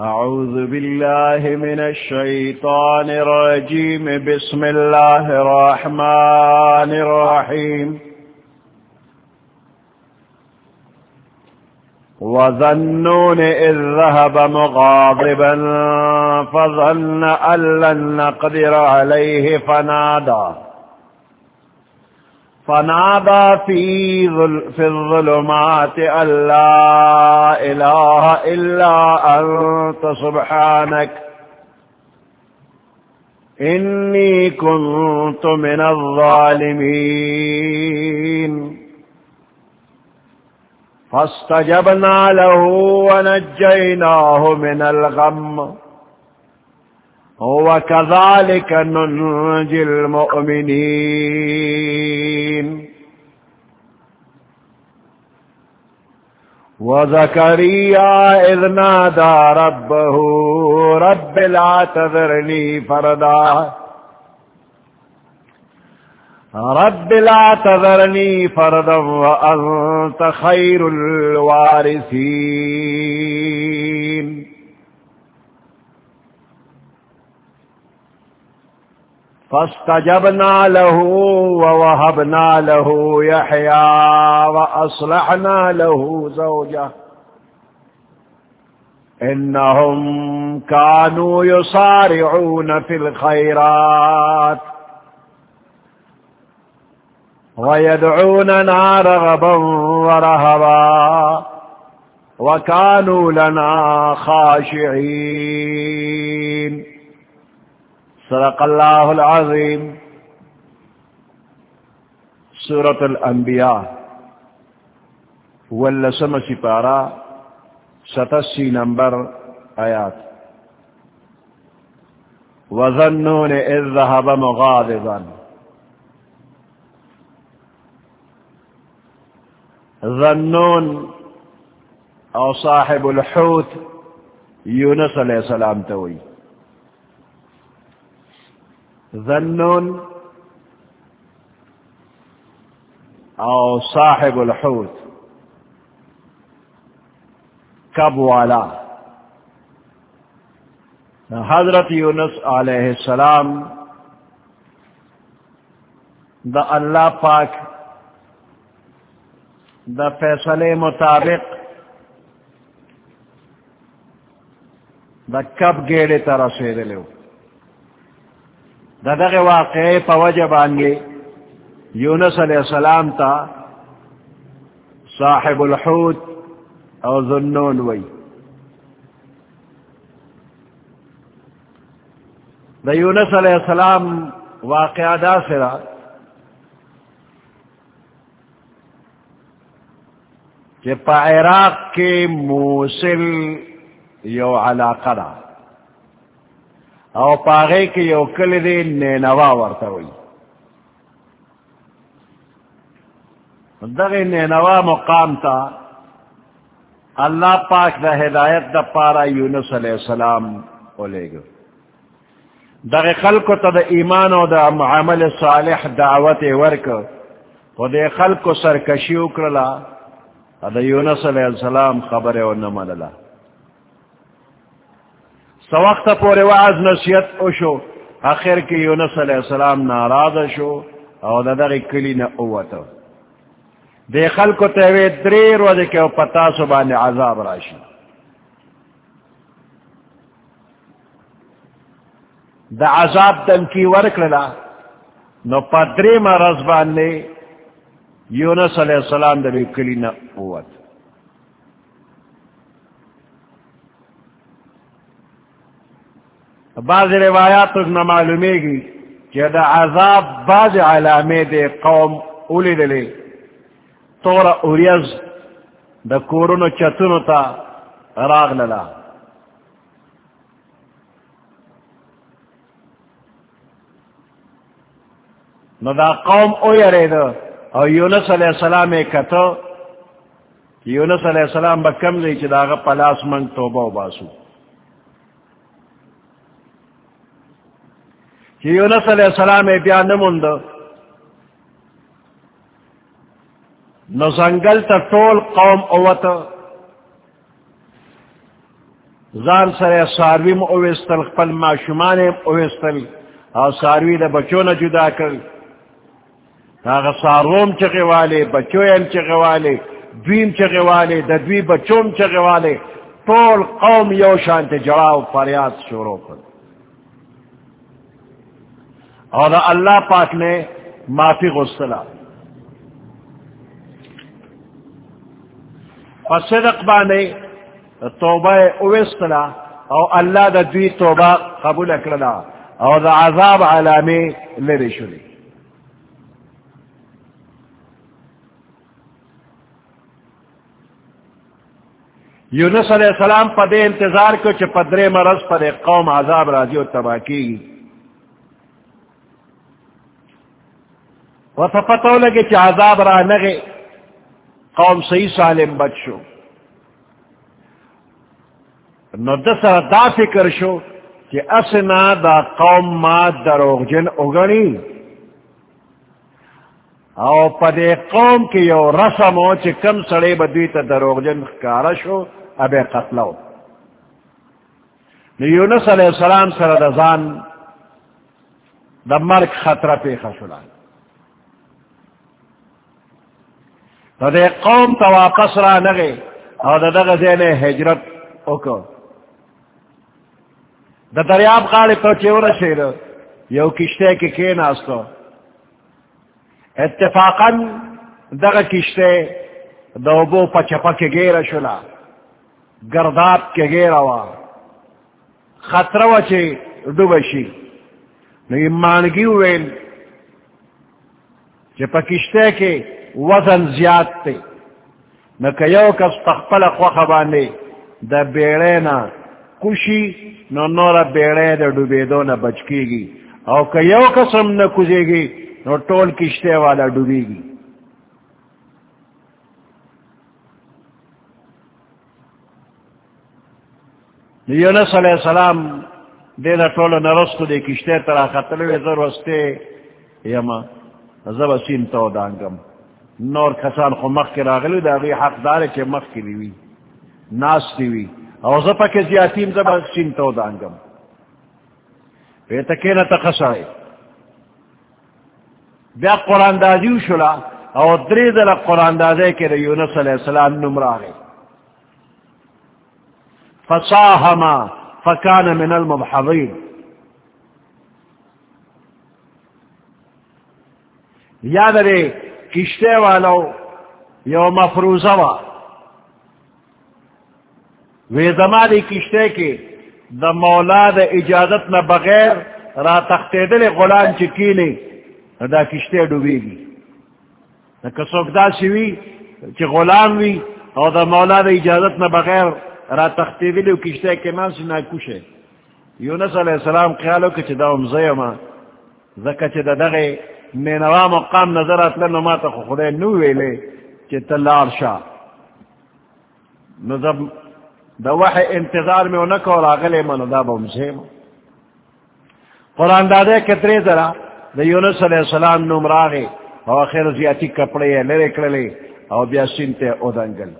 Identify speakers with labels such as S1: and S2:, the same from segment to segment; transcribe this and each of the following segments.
S1: أعوذ بالله من الشيطان الرجيم. بسم الله الرحمن الرحيم. وظنون إذ ذهب مغاضبا فظن أن لن نقدر عليه فنادى فنادى في, في الظلمات أن لا إله إلا أنت سبحانك. إني كنت من الظالمين. فاستجبنا له ونجيناه من الغم. وكذلك ننجي المؤمنين وزكريا إذ نادى ربه رب لا تذرني فردا رب لا تذرني فردا وأنت خير الوارثين فاستجبنا له ووهبنا له يحيى وأصلحنا له زوجه. إنهم كانوا يصارعون في الخيرات. ويدعوننا رغبا ورهبا. وكانوا لنا خاشعين. صدق الله العظيم سورة الأنبياء واللسم سپارا ستسی نمبر آيات وظنون إذ ذهب مغاضبا. ظنون او صاحب الحوت یونس علیہ السلام توئی ظنون او صاحب الحوت. کب والا حضرت یونس علیہ السلام دا اللہ پاک دا فیصلے مطابق دا کب گیڑے طرح سے دلو دا دغ واقعی پا وجب آنگے یونس علیہ السلام تا صاحب الحوت او ذنون وی. دا یونس علیہ السلام واقعہ دا سرا کہ پا عراق کے موسل یو علاقہ دا او پاغے کے یو کل دے نینوا ورتا ہوئی دغ نینوا مقام تا اللہ پاک دا ہدایت دا پارا یونس علیہ السلام اولے گو دغ خلق تا دا ایمان و دا معامل صالح دعوت ورک و دے خلق سرکشی اکرلا دا یونس علیہ السلام خبر او نماللہ سو وقت پورے واز نصیحت او شو آخر کی یونس علیہ السلام ناراض شو او دا کلی نا اوتا دے خلکو تیوے دریر وزے کہ او پتا سبان عذاب راشی دا عذاب دن کی ورک نو پا دری مرز باندے یونس علیہ السلام دا کلی نا اوتا بعض روایات نہ معلومے گی کہ دا عذاب بعض علامے دے قوم اولی دلے تورا اوریز دا کورونو چتونو تا راغ للا نو دا قوم او یرے دا او یونس علیہ السلام کتو یونس علیہ السلام با کم لئی چی داغا پلاس منگ توبہ و باسو کہ یونس علیہ السلام بیا نمند نو زنگل تا طول قوم اوت زان سر ساروی م اوستل خپل ما شمان اوستل او ساروی دا بچو نا جدا کر آغا ساروم چگے والے بچو یم چگے والے دویم چگے والے دا دوی بچوم چگے والے طول قوم یو شانت جڑاو فریاد شروع کر اور اللہ پاک نے معافی غسلا فصدق بانے، توبہ اوستلا او اللہ دا دوی توبہ قبول اکرلا او دا عذاب علامی لری شلی یونس علیہ السلام پدے انتظار کو چھ پدرے مرض پر قوم عذاب راضی و تباہ کی۔ و فپتو لگے چھ عذاب را نگے قوم صحیح سالم بچ شو. نو دسر دا فکر شو کہ اسنا دا قوم ما دروغ جن اگنی او پدے قوم کی یو رسم ہو چی کم سڑے بدوی تا دروغ جن کارا شو اب قتلو نو یونس علیہ السلام سر دا زان دا مرک خطرہ پی خشلان تو دے قوم تا واپس را نگے او دا دا غزین حجرت اکو دا دریاب غاڑی تو چیو رسید یو کشتے کی کی ناستو اتفاقا دغا کشتے دو بو پچپا کے گیر شلا گرداب کے گیر وا خطر وچے ڈوبشی نو ایمانگی ویل چی پا کشتے کے وزن زیاد تے نو که یو کس تخپل خوخ باندے دا بیڑینا کشی نو نور بیڑے دا ڈوبے دو نہ بچکی گی او کہ یو قسم نہ کجے گی نو ٹول کشتے والا ڈوبے گی یونس علیہ السلام دے دا ٹول نرستو دے کشتے ترا خطلوے ذر وستے یما زب سین تو دانگم نور کسان خو مخ کی راغلو دا غی حق دارے چے مخ کی لیوی ناس تیوی او زپا کے زیادتیم زبا سنتو دانگم پیتا کینا تا خسائی بیا قرآن دازیو شلا او دری دل قرآن دازے کے یونس علیہ السلام نمرا فصاہما فکان من المبحضین. یاد رے کشتے والو یو مفروضہ وا۔ وی زمانی کشتے کی دا مولا دا اجازت نہ بغیر را تختے دل غلام چکی چکیلی دا کشتے ڈوبی گی کسوک دا سوی چی غلام وی او دا مولا دا اجازت نہ بغیر را تختے دل کشتے کے مان سے نہ کشے یونس علیہ السلام خیالو کہ چی دا امزیما زکا چی دا دغی مینوا مقام نظر اتلن ما تا خودے نو ویلے چی تلار شا نو زب دا وحی انتظار میں انکو راغلے منو دا بمسیم قرآن دادے کترے ذرا دا یونس علیہ السلام نوم نمراغے او آخر زیادی کپڑے لرے کرلے او بیا سنتے او دنگل.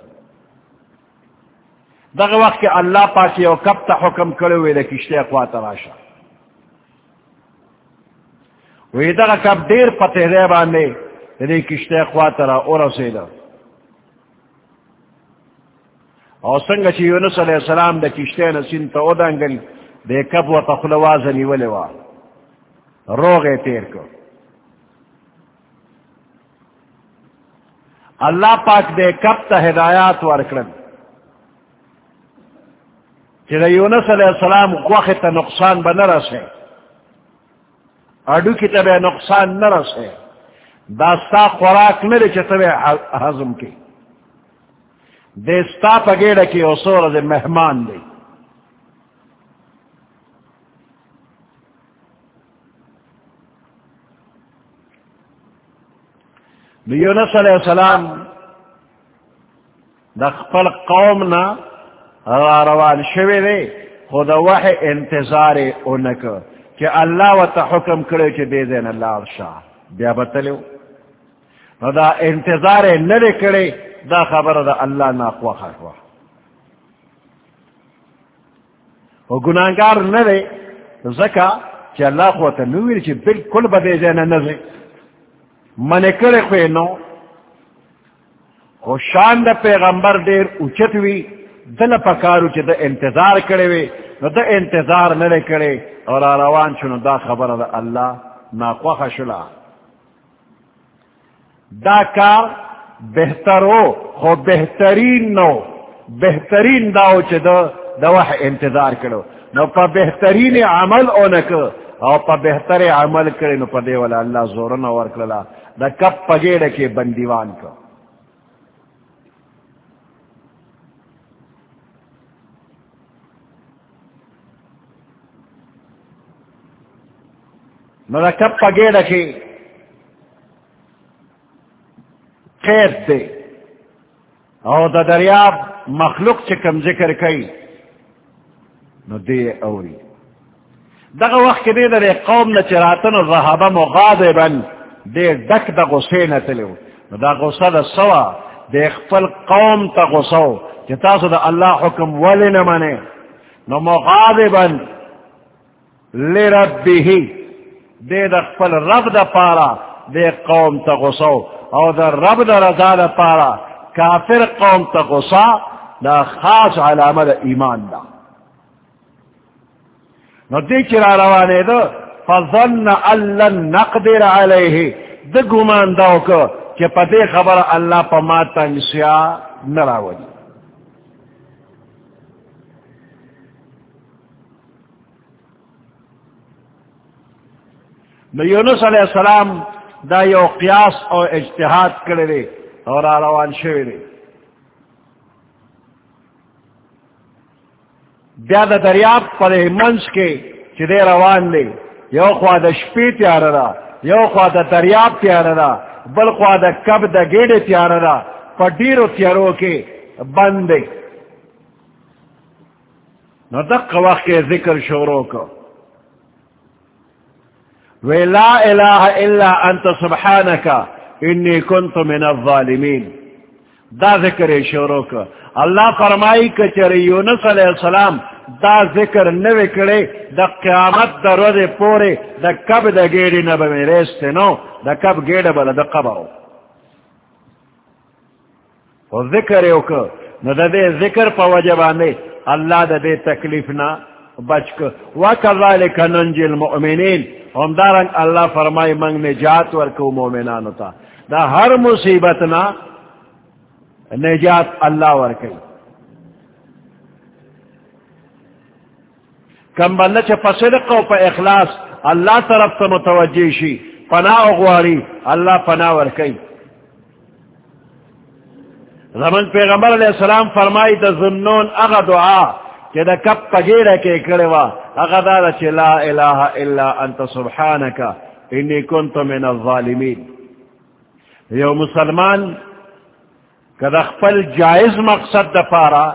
S1: دا وقت کہ اللہ پاکی او کب تا حکم کرے ہوئے دا کشتے اقوات راشا وی دا کب دیر پتے دے باندے دا یعنی کشتے اقوات را اور سیدہ او سنگ چی یونس علیہ السلام دا کشتے نسین تا او دنگل دے کب و تخلوازنی ولی وا۔ روغے تیر کو اللہ پاک دے کب تا ہدایات ورکرن چی دا یونس علیہ السلام وقت نقصان با نرس ہے اڈو کی تبے نقصان نرس ہے داستا خوراک نرے چی تبے حضم کی۔ دیستا پگیڑا کی اصور دے مہمان دے۔ یونس علیہ السلام دا خپل قوم نا روان شوی دے خود وحی انتظار اونک کہ اللہ و تا حکم کرے چی دے دین اللہ شاہ، بیا بتلیو؟ دا انتظار نرے کرے، دا خبر دا اللہ نا خوا خوا او گناہگار نہ دے زکا چی اللہ خواتا نویر چی بالکل بدے زینا نزے من کرے خوی نو خو شان دا پیغمبر دیر اچت وی، دل پکارو چی دا انتظار کرے وی نو دا انتظار نلے کرے اور آروان چنو دا خبر دا اللہ ناقوخ شلا دا کار بہتر ہو خو بہترین نو بہترین داو چی دا دا وح انتظار کرو نو پا بہترین عمل او نکو او پا بہتر عمل کرے نو پا دے والا اللہ زورنا ورکللا دا کب پگیڑ کے بندیوان کو نو دا کب پگیڑ کے قید دے او دا دریاب مخلوق چکم ذکر کئی۔ نو دے اوری۔ دغه وقت کې دې د قوم نه چراتن الرهبه مغاضبا دې دک د غصې نه تلو نو دا غصه د سوا د خپل قوم ته غصو چې تاسو د الله حکم ولې نه منئ نو مغاضبا لربه دې د خپل رب د پاره دې قوم ته غصو. او د رب د رضا د پاره کافر قوم ته غصه دا خاص علامه د ایمان ده نو دی چرا روانے دو فظن اللہ نقدر علیہ د گمان داو کہ پدے خبر اللہ پا ما تنسیا نراولی. نو یونس علیہ السلام دا یو قیاس او اجتہاد کرے اور آروان شوئے بیا دا دریاب پر منس کے چدے روان لے یو خوا دا شپی تیار را یو خوا دا دریاب تیار را بل خوا دا کب دا گیڑے تیار را پر ڈیرو تیارو کے بند نو دق وقت کے ذکر شورو کو وی لا الہ الا انت سبحانکا انی کنت من الظالمین. دا ذکر شروع کا اللہ فرمائی کہ چر یونس علیہ السلام دا ذکر نوے کرے دا قیامت دا روز پورے، دا کب دا گیڑی نبا میں ریستے نو، دا کب گیڑ بلا دا قبرو و ذکر یو کہ نو دا دے ذکر پا وجبانے اللہ دا دے تکلیف نا بچ کر وَكَذَلِكَ نَنْجِ الْمُؤْمِنِينَ ہمدارنگ اللہ فرمائی منگ نجات ورکو مومنانو تا۔ دا ہر مصیبتنا نجات اللہ ورکی کم بندہ چھ پصدق و پا اخلاص اللہ طرف تا متوجہ شی، پناہ اغواری اللہ پناہ ورکی زمن پیغمبر علیہ السلام فرمائی دا ظنون اغا دعا۔ کہ دا کب پگیرہ کے کروا اغا دا چھ لا الہ الا انت سبحانکا انی کنت من الظالمین. یو مسلمان کدا خپل جائز مقصد دا پارا،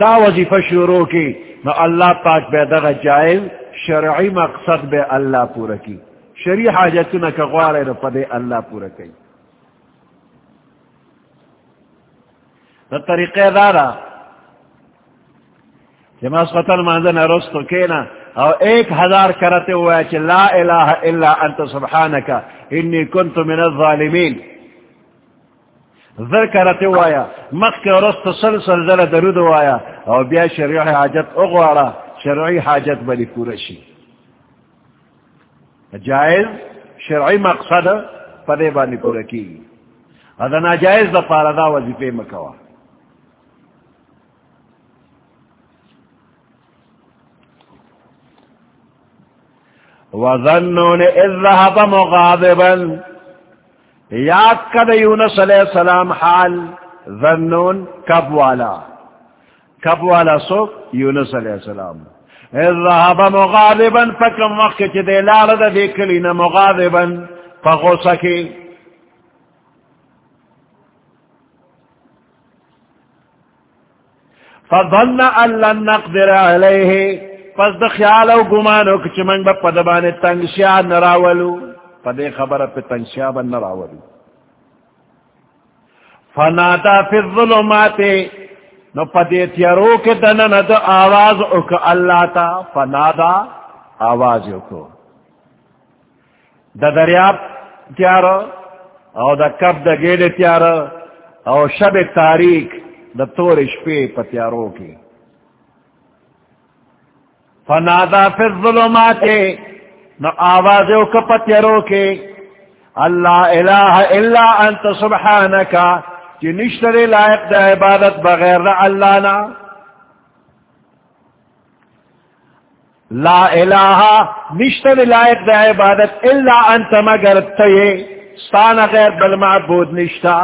S1: دا وظیفہ شروع کی، نو اللہ پاک بے دغا جائز، شرعی مقصد بے اللہ پورا کی. شریع حاجتنا کا غوار نو پدے اللہ پورا کی. دا طریقے دارا جمع سقطن ماندن رستو کینا. او ایک ہزار کرتے ہوا ہے لا الہ الا انت سبحانکا، انی کنت من الظالمین. ذر کرتے وایا مخ کے رست سلسل ذر درود وایا او بیا شریع حاجت اغوارا شرعی حاجت بلی پورشی جائز شرعی مقصد پدے بانی پورا کی ادا ناجائز دا پاردا وظیفے مکوا. وظنون اذ ذهب مغاضبا. یاد کد یونس علیہ السلام حال؟ ذنون کب والا کب والا سو یونس علیہ السلام. اذهب مغاضبا فکم وقت چی دے لارد دیکھلین مغاضبا. فغوسکی فظن ان لن نقدر علیہ پس دا خیال او گمانو کچھ من با پدبان تنگشیا نراولو پدے خبر پہ تنشیا بن نراولی فنادا فی الظلمات. نو پدی تیارو کے دنن دا آواز اک اللہ تا فنادا آواز اکو دا دریاب تیارو او دا کب دا گیڑ تیارو او شب تاریک دا تور شپے پتیارو کی فنادا فی الظلمات. نو آواز اک پتیارو کی اللہ الہ الا انت سبحانکا چی نشتر لائق دا عبادت بغیر دا اللہ نا. لا الہ نشتر لائق دا عبادت الا انت مگر تیے ستانا غیر بالمعبود نشتا.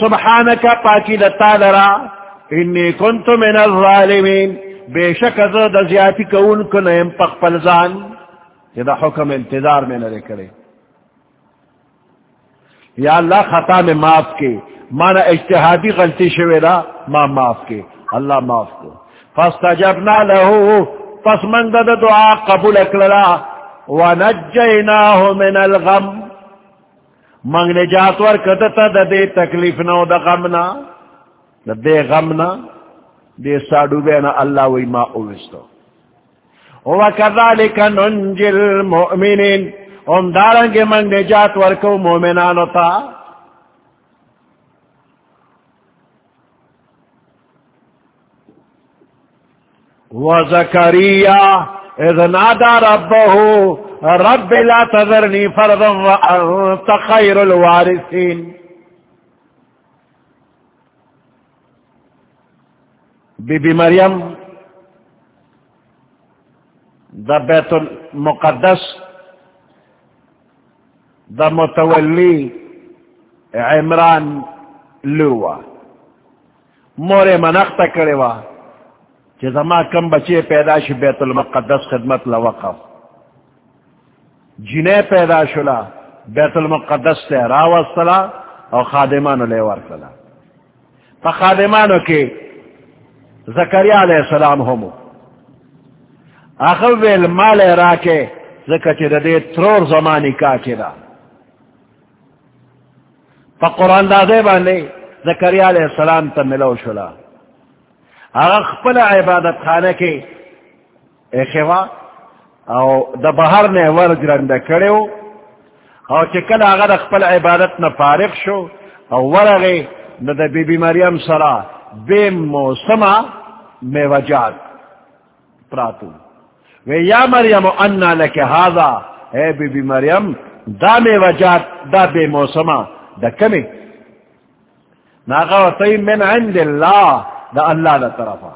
S1: سبحانکا پاکی لتا لرا انی کنت من الظالمین. بے شک از دا زیادی کون کنیم پق پلزان یہ دا حکم انتظار میں نہ کرے۔ یا اللہ خطا میں معاف کے، مانا اجتہادی غلطی شویرا ماں معاف کے۔ اللہ معاف کو۔ فاستجبنا له پس من دا دعا قبول اکللا۔ ونجیناہ من الغم۔ منگ نجات ورکدتا دا دے تکلیف نو دا غمنا دا دے غمنا دے ساڑو بینا اللہ وی ما اوستو وکذالک ننجل مؤمنین ام دارنگی منگ نجات ورکو مومنانو تا۔ وزكريا إذ نادى ربه، رب لا تذرني فرضا وأنت خير الوارثين بی بی مریم، دا بیت المقدس، دا متولی عمران لوا مور منخت کرے وا کہ زما کم بچے پیدا بیت المقدس خدمت لوقف جنہیں پیدا شلا، بیت المقدس سے راو السلا اور خادمانو لے ورسلا پا خادمانو کے زکریہ علیہ السلام ہومو آخر ویل مال راکے، زکر چی دے ترور زمانی کا چرا پا قرآن دازے باندے زکریہ علیہ السلام تا ملو شلا. اگر خپل عبادت خانه کې اخوا او د بهر نه ور ګرنده کړو او چې کله هغه د خپل عبادت نه فارغ شو، او ورغه نو د بی بی مریم سره بے موسما میوجات پراتو۔ وی یا مریم، انا لک هذا اے بی بی مریم، دا میوجات دا بے موسما دا کمی۔ ناغا وطی من عند اللہ، دا اللہ دا طرفا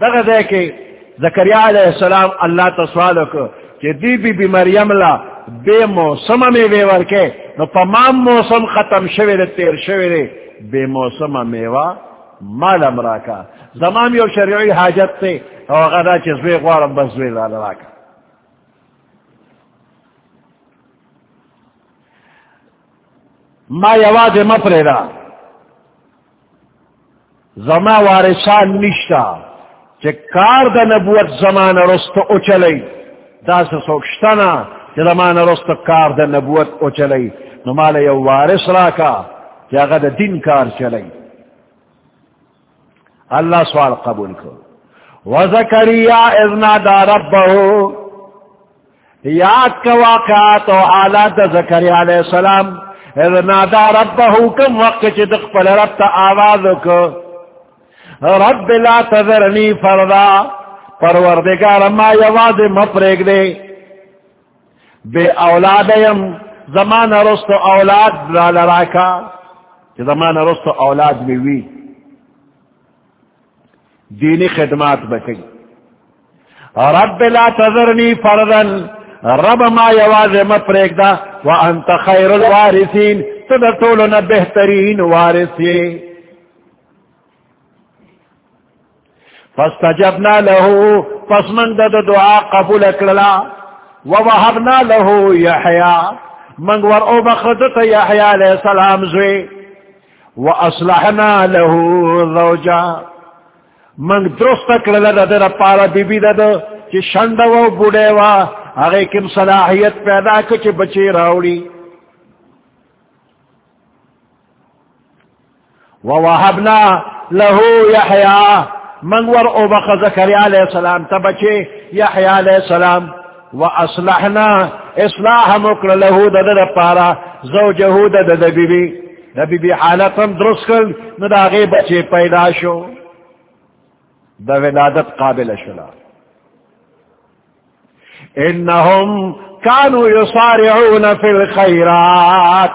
S1: دغه دے کہ زکریا علیہ السلام اللہ تسوالو کو کہ دی بی بی مریم لا بے موسم میں بے ورکے نو پمام موسم ختم شوی دے، تیر شوی دے، بے موسم میوا مال امراکا زمان یو شریعی حاجت تے. او غدا چیز بے غوارم بس بے لالاکا ما یواز مپریدا زما وارثان نشتا. چې کار د نبوت زمان رست او چلی دا سوکشتنا چې زمان رست کار د نبوت او چلی نو یو وارث راکا. چې هغه دین کار چلی. اللہ سوال قبول کو۔ وزکریا اذنا دا ربه۔ یاد کا واقعات و حالات زکریا علیہ السلام۔ اذنا دا ربه کم وقت چی دقبل رب تا آواز کو۔ رب لا تذرنی فردا۔ پروردگار ما یواز مپریگ دے۔ بے اولاد یم زمان رست اولاد را لراکا۔ زمان رست اولاد میں وی۔ دینی خدمات بکی رب لا تذرنی فردن رب ما یواز مپریگ دا وانت خیر الوارثین تدتولنا بہترین وارثین فاستجبنا له فاسمن دد دعا قبول اکللا ووهبنا له يحيى من ور او بخدت يحيى عليه السلام زوي واصلحنا له زوجا۔ من درست اکللا دد پارا بی بی دد چی شند و بوڑے وا اگے کم صلاحیت پیدا کچ بچی راوڑی۔ ووهبنا له يحيى منور او بخ زكريا عليه السلام تبچه يحيى عليه السلام۔ واصلحنا اصلاح مکر له دد پارا زوجه دد بی بی نبی بی حالتم درست کل نداغی بچے پیدا شو۔ دا ولادت قابل شلا. انہم کانو یصارعون فی الخیرات.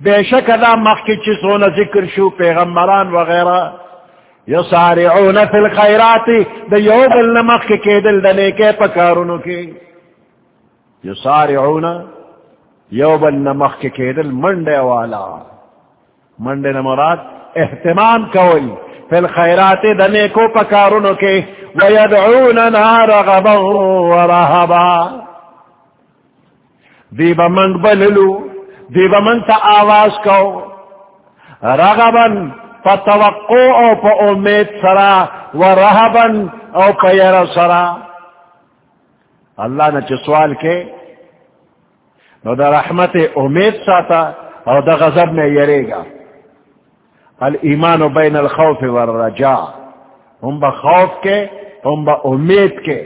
S1: بے شک دا مخی چسون ذکر شو پیغمبران وغیرہ. یصارعون فی الخیرات، دا یو دل نمخ کے دل دنے کے پکارونو کی. یصارعون، یو بل نمخ کے دل منڈے والا. منڈے نمراد اہتمام کوئی فی الخیرات دنے کو پکارونو کے ویدعوننا رغبا ورہبا دیبا منگ بللو دیبا منگ تا آواز کو رغبا پا او پا امید سرا ورہبا او پا یر سرا اللہ نے چھ سوال کے نو دا رحمت امید ساتا او دا غضب میں یرے گا المان و بین الخوف والرجاء ہم با خوف کے ہم با امید کے.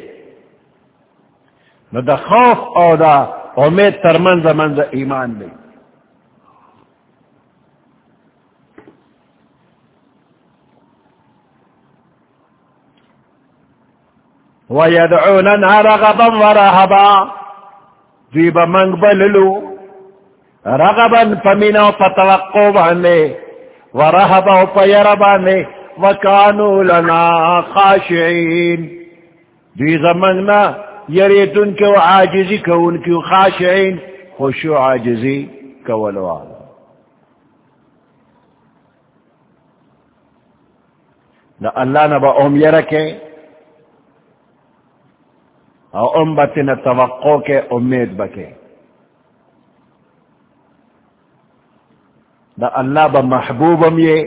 S1: نو دا خوف او دا امید تر منز منز ایمان دی. وَيَدْعُونَنَا رَغَبًا وَرَهَبًا. دیبا منگ بللو. رغبا فمنو فتوقو بہنے ورهبه فيربانه وكانوا لنا خاشعين. دي زمننا يريدون كو عاجزي كون كو خاشعين. خشو عاجزي كولوان. نہ اللہ نہ با ام یرکے اور ام بتن توقع کے امید بکے دا اللہ ب محبوبم یہ،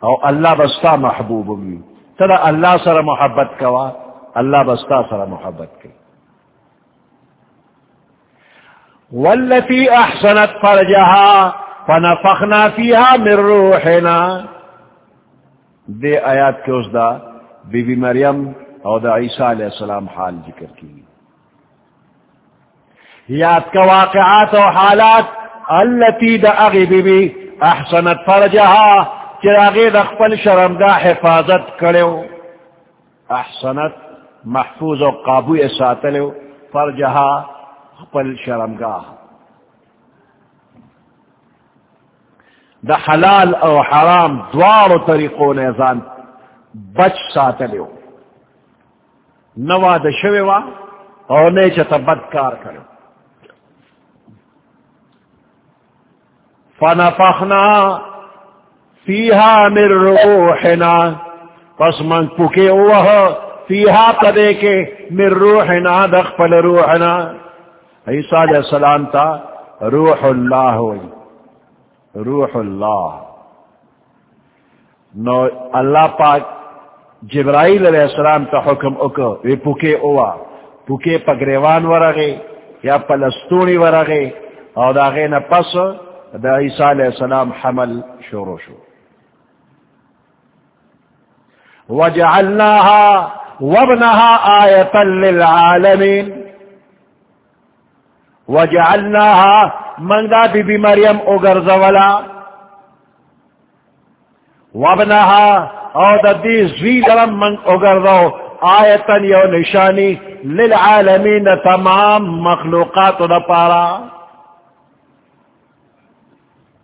S1: او اللہ بستا محبوبم یہ۔ تدا اللہ سر محبت کوا، اللہ بستا سر محبت کے والتي احسنت فرجها فنفخنا فيها من روحنا۔ دے آیات کے اس دا بی بی مریم او دا عیسیٰ علیہ السلام حال ذکر کی۔ یاد کا واقعات و حالات التي دا اغي بي احسنت فرجها چراغي دا خپل شرمگاه حفاظت کرو احسنت محفوظ و قابو ساتلو فرجها خپل شرمگاه دا حلال او حرام دوار طریقو نیزان بچ ساتلو نوا دا شوی وا او نیچه تا بدکار کرو فنفخنا فيها من روحنا. پس من پکے اوہ فیہا پدے کے من روحنا، دخپل روحنا. عیسیٰ علیہ السلام تا روح اللہ ہوئی. روح اللہ. نو اللہ پاک جبرائیل علیہ السلام تا حکم اکو، وی پکے اوہ پکے پگریوان ورغے یا پلستونی ورغے اور داغے نا پس دا عیسیٰ علیہ السلام حمل شروع شو. وجعلناها وابنها آیتا للعالمین. وجعلناها من دا بی بی مریم اگر زولا وابنها او دا دی زوی درم من اگر زو آیتا یو نشانی للعالمین تمام مخلوقات دا پارا.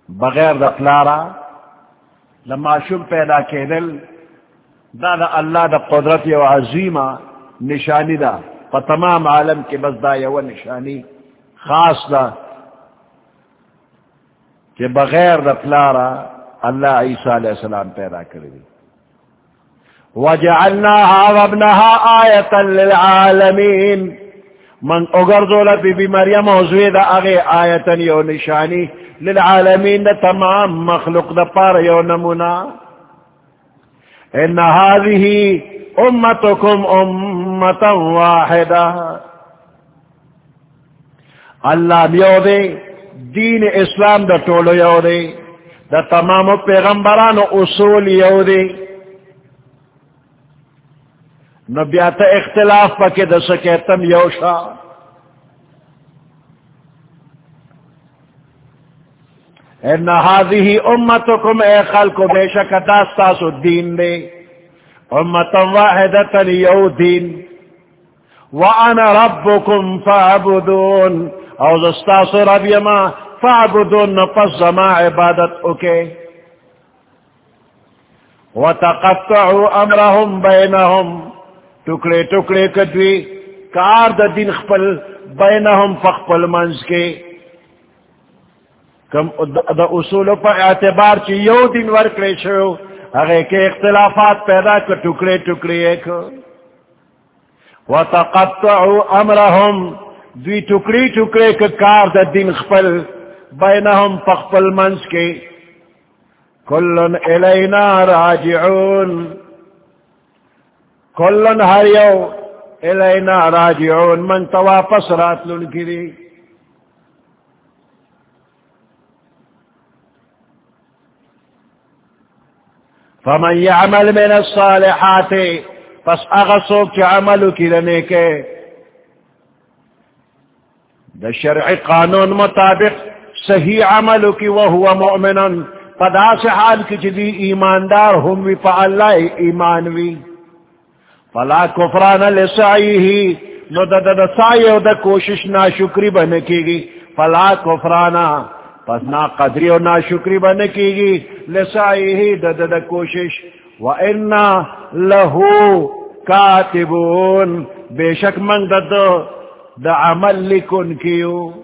S1: بغیر دا پلارا، دا پیدا کے دل دا دا اللہ دا قدرت یو عظیمہ نشانی دا، پا تمام عالم کے بس دا یو نشانی خاص دا، کہ بغیر دا پلارا اللہ عیسیٰ علیہ السلام پیدا کر دی۔ وجعلناها وابنها آیتا للعالمین۔ من اگرزو لبی بی مریم وزوی دا اغی آیتا یو نشانی للعالمین دا تمام مخلوق دا پار یو نمونا. ان هذه امتكم امتا واحدا. اللہ یو دے، دین اسلام دا ٹولو یو دے، دا تمام پیغمبران اصول یو دی نو بیات اختلاف پکی دا سکیتم یو شا ان هذه امتكم اے خلق بے شک داستاس الدین دے. امتا واحدتا یو دین. وانا ربكم فاعبدون. او دستاس رب یما فاعبدون نفس زما عبادت اکے وتقطعوا امرهم بينهم ٹکڑے ٹکڑے کدوی کار دا دین خپل بینہم فخپل منز کے۔ کم دا اصول پا اعتبار چی یو دن ورکلے شو اگر کے اختلافات پیدا کر ٹکڑے ٹکڑے ایک۔ وتقطعوا امرهم دوی ٹکڑی ٹکڑے کا کار دا دین خپل بینہم فخپل منز کے۔ کلن الینا راجعون۔ کلن ہر یو الینا راجعون، من تواپس رات لنکری فمن يعمل من الصالحات، پس اغسوک چی عملو کی لنے کے دا شرع قانون مطابق صحیح عملو کی وہو مؤمنن پدا سے حال کی چی ایماندار ہم وی، پا اللہ ایمان وی۔ فلا کفران لسعیه. نو دا دا دا سعی و دا کوشش نا شکری بنکی گی فلا کفرانا پس نا قدری و نا شکری بنکی گی لسعیه دا دا دا کوشش. و انا لہو کاتبون. بے شک من دا دا دا عمل لکن کیو